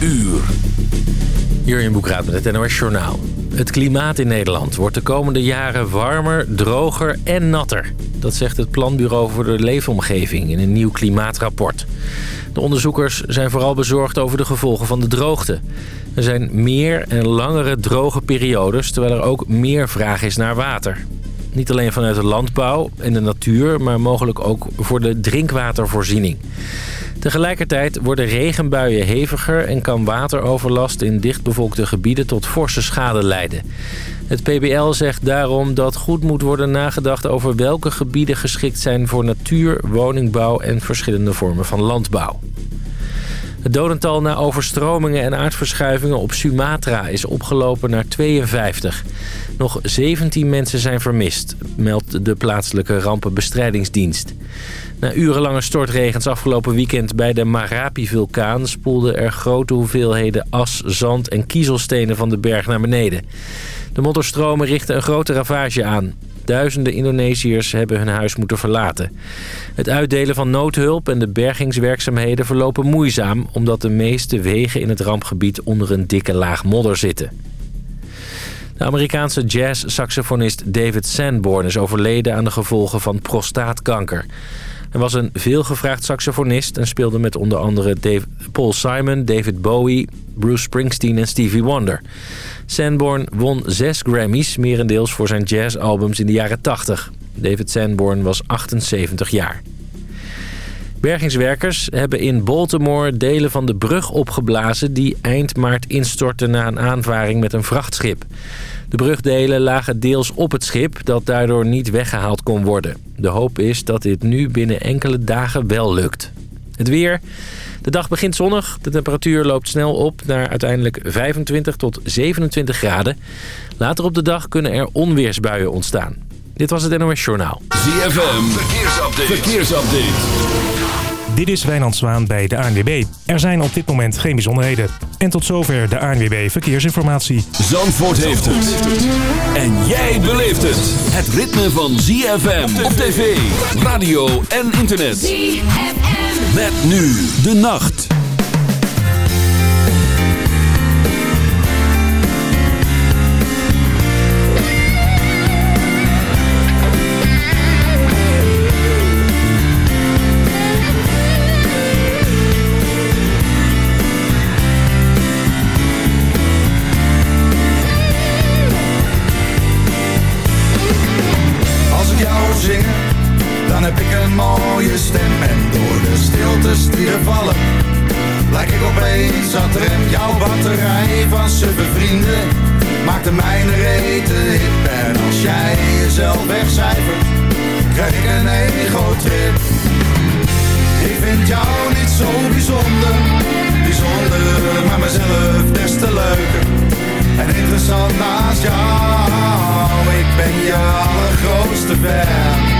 uur. in Boekraad met het NOS Journaal. Het klimaat in Nederland wordt de komende jaren warmer, droger en natter. Dat zegt het Planbureau voor de Leefomgeving in een nieuw klimaatrapport. De onderzoekers zijn vooral bezorgd over de gevolgen van de droogte. Er zijn meer en langere droge periodes... terwijl er ook meer vraag is naar water. Niet alleen vanuit de landbouw en de natuur... maar mogelijk ook voor de drinkwatervoorziening. Tegelijkertijd worden regenbuien heviger... en kan wateroverlast in dichtbevolkte gebieden tot forse schade leiden. Het PBL zegt daarom dat goed moet worden nagedacht... over welke gebieden geschikt zijn voor natuur, woningbouw... en verschillende vormen van landbouw. Het dodental na overstromingen en aardverschuivingen op Sumatra is opgelopen naar 52. Nog 17 mensen zijn vermist, meldt de plaatselijke rampenbestrijdingsdienst. Na urenlange stortregens afgelopen weekend bij de Marapi-vulkaan... spoelden er grote hoeveelheden as, zand en kiezelstenen van de berg naar beneden. De modderstromen richten een grote ravage aan. Duizenden Indonesiërs hebben hun huis moeten verlaten. Het uitdelen van noodhulp en de bergingswerkzaamheden verlopen moeizaam... omdat de meeste wegen in het rampgebied onder een dikke laag modder zitten. De Amerikaanse jazz-saxofonist David Sanborn is overleden aan de gevolgen van prostaatkanker. Hij was een veelgevraagd saxofonist en speelde met onder andere Dave, Paul Simon, David Bowie, Bruce Springsteen en Stevie Wonder. Sanborn won zes Grammys, merendeels voor zijn jazzalbums in de jaren 80. David Sanborn was 78 jaar. Bergingswerkers hebben in Baltimore delen van de brug opgeblazen... die eind maart instortte na een aanvaring met een vrachtschip. De brugdelen lagen deels op het schip dat daardoor niet weggehaald kon worden. De hoop is dat dit nu binnen enkele dagen wel lukt. Het weer... De dag begint zonnig. De temperatuur loopt snel op naar uiteindelijk 25 tot 27 graden. Later op de dag kunnen er onweersbuien ontstaan. Dit was het NOS Journaal. ZFM, verkeersupdate. verkeersupdate. Dit is Wijnand Zwaan bij de ANWB. Er zijn op dit moment geen bijzonderheden. En tot zover de ANWB Verkeersinformatie. Zandvoort heeft het. En jij beleeft het. Het ritme van ZFM op tv, radio en internet. ZFM. Met nu de nacht. Er vallen Lijk ik opeens aan rem Jouw batterij van suffe vrienden Maakt de mijne rete hip En als jij jezelf wegcijfert Krijg ik een ego-trip. Ik vind jou niet zo bijzonder Bijzonder, maar mezelf des te leuker En interessant naast jou. Ik ben je allergrootste fan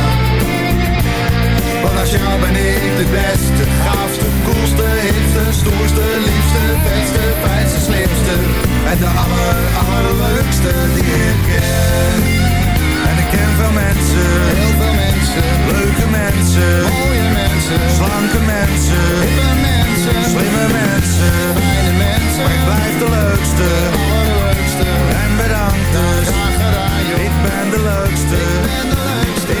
Naast jou ben ik de beste, gaafste, koelste, hipste, stoerste, liefste, beste, fijnste, slimste. En de aller, allerleukste die ik ken. En ik ken veel mensen, heel veel mensen, leuke mensen, mooie mensen, slanke mensen, hippe mensen, slimme mensen, fijne mensen. Maar ik blijf de leukste, de allerleukste. En bedankt dus, graag gedaan joh. Ik ben de leukste, ik ben de leukste.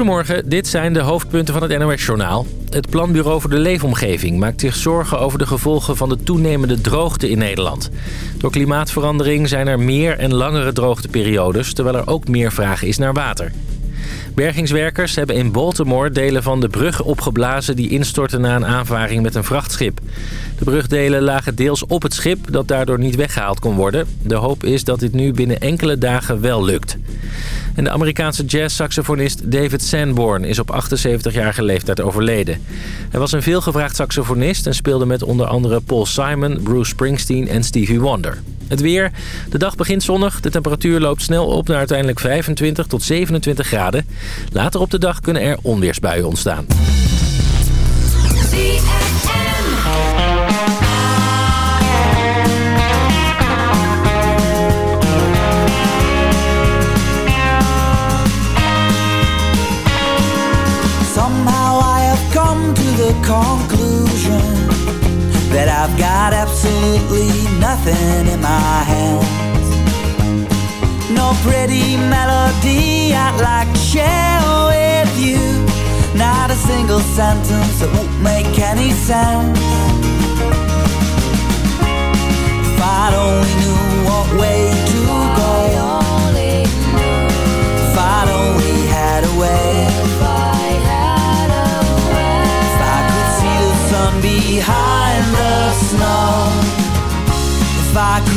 Goedemorgen, dit zijn de hoofdpunten van het NOS-journaal. Het Planbureau voor de Leefomgeving maakt zich zorgen over de gevolgen van de toenemende droogte in Nederland. Door klimaatverandering zijn er meer en langere droogteperiodes, terwijl er ook meer vraag is naar water. Bergingswerkers hebben in Baltimore delen van de brug opgeblazen die instortten na een aanvaring met een vrachtschip. De brugdelen lagen deels op het schip dat daardoor niet weggehaald kon worden. De hoop is dat dit nu binnen enkele dagen wel lukt. En de Amerikaanse jazzsaxofonist David Sanborn is op 78-jarige leeftijd overleden. Hij was een veelgevraagd saxofonist en speelde met onder andere Paul Simon, Bruce Springsteen en Stevie Wonder. Het weer. De dag begint zonnig. De temperatuur loopt snel op naar uiteindelijk 25 tot 27 graden. Later op de dag kunnen er onweersbuien ontstaan. Nothing in my hands. No pretty melody I'd like to share with you. Not a single sentence that won't make any sense. If I'd only knew what way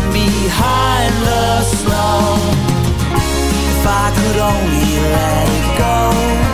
sun behind the snow. If I could only let it go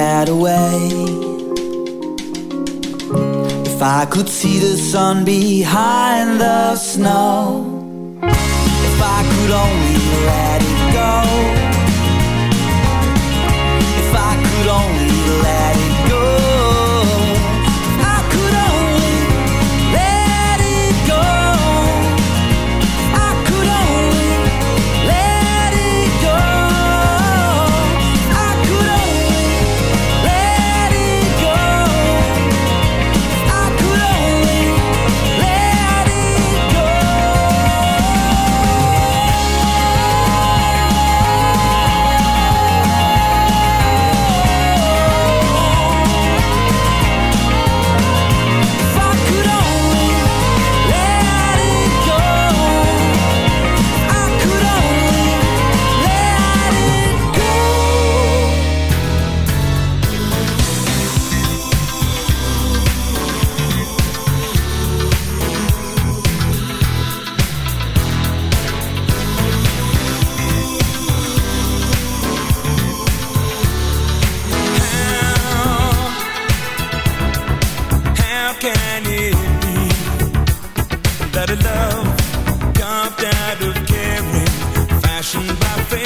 had a way. If I could see the sun behind the snow. If I could only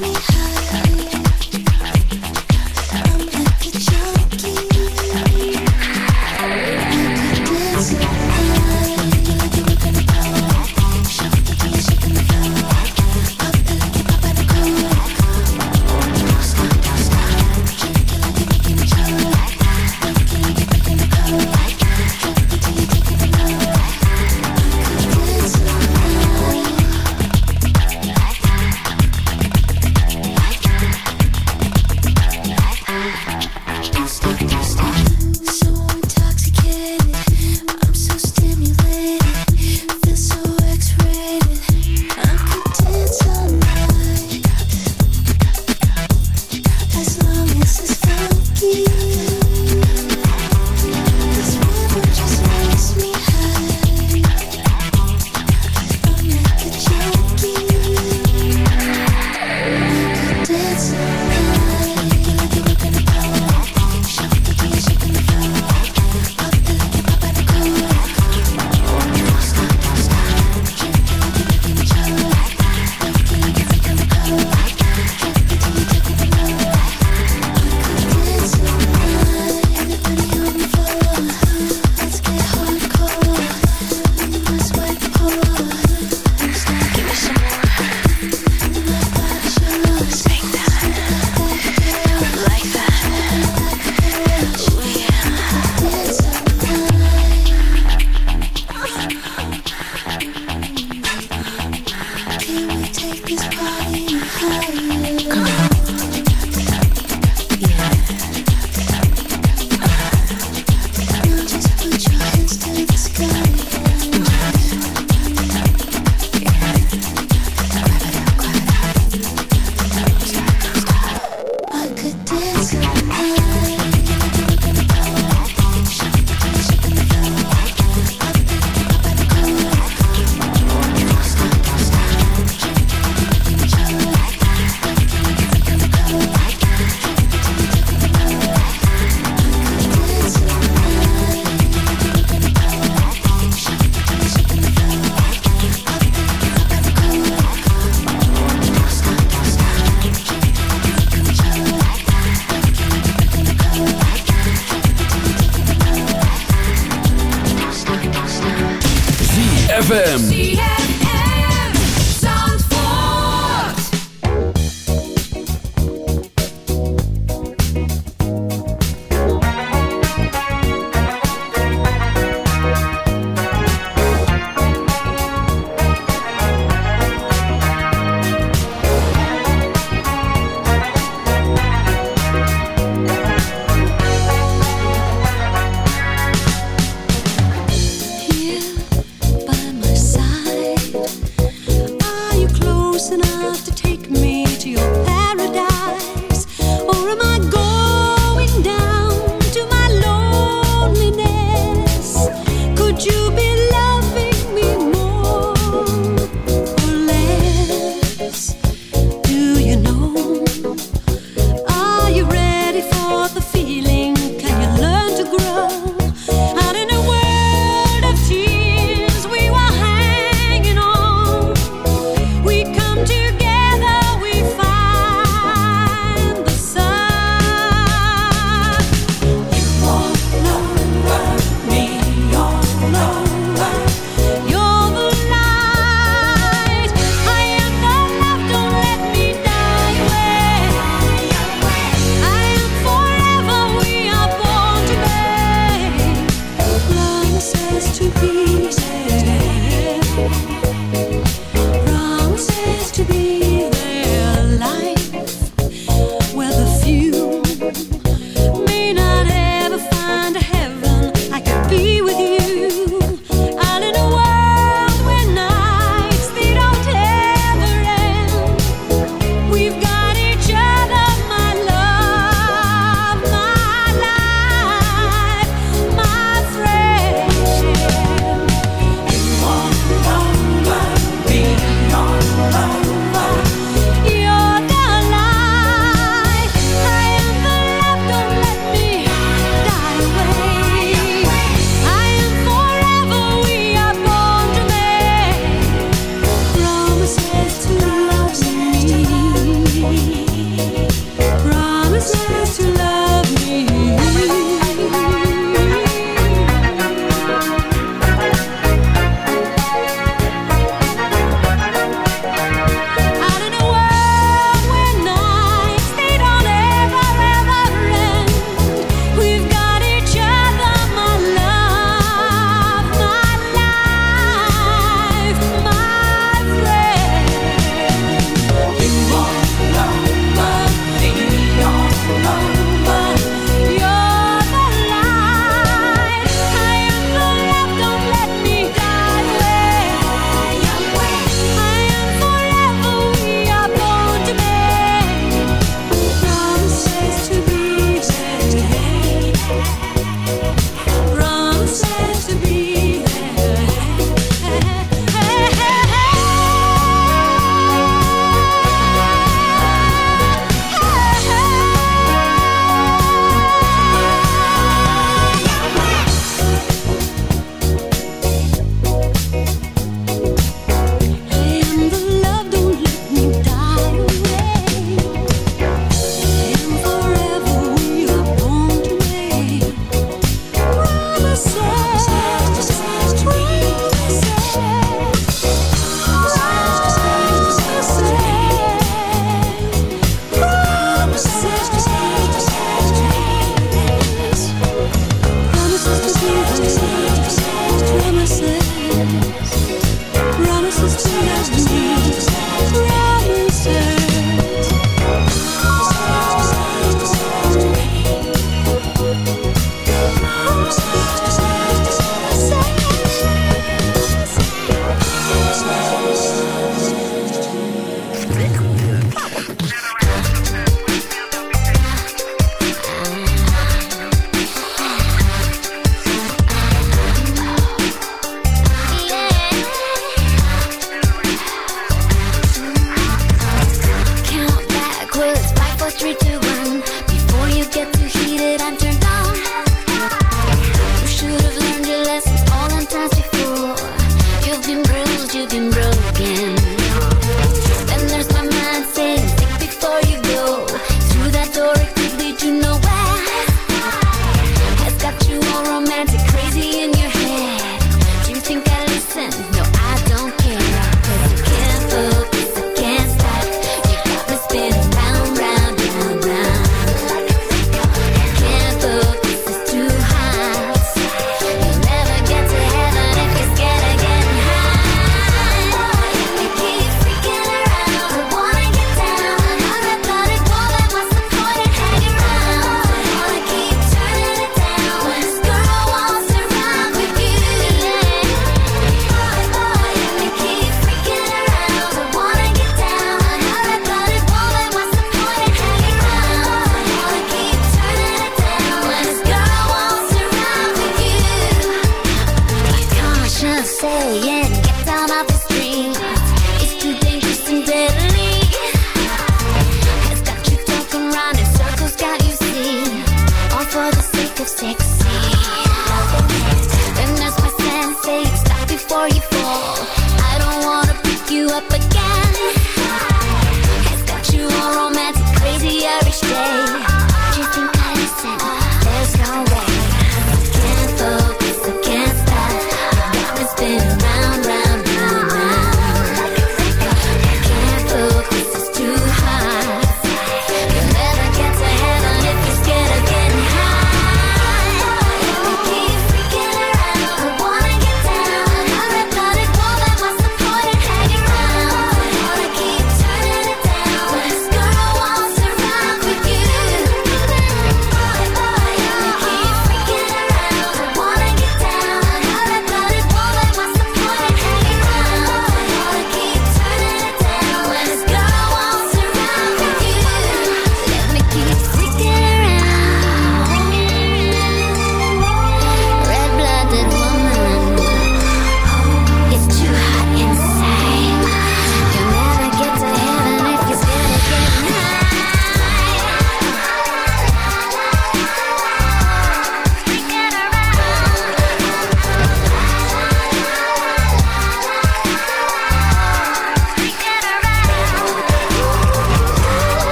me higher.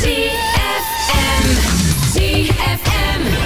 ZFM. ZFM.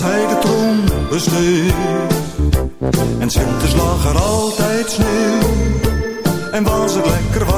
als hij de troon besteeg. En Sinterklaas lag er altijd sneeuw en was het lekker warm.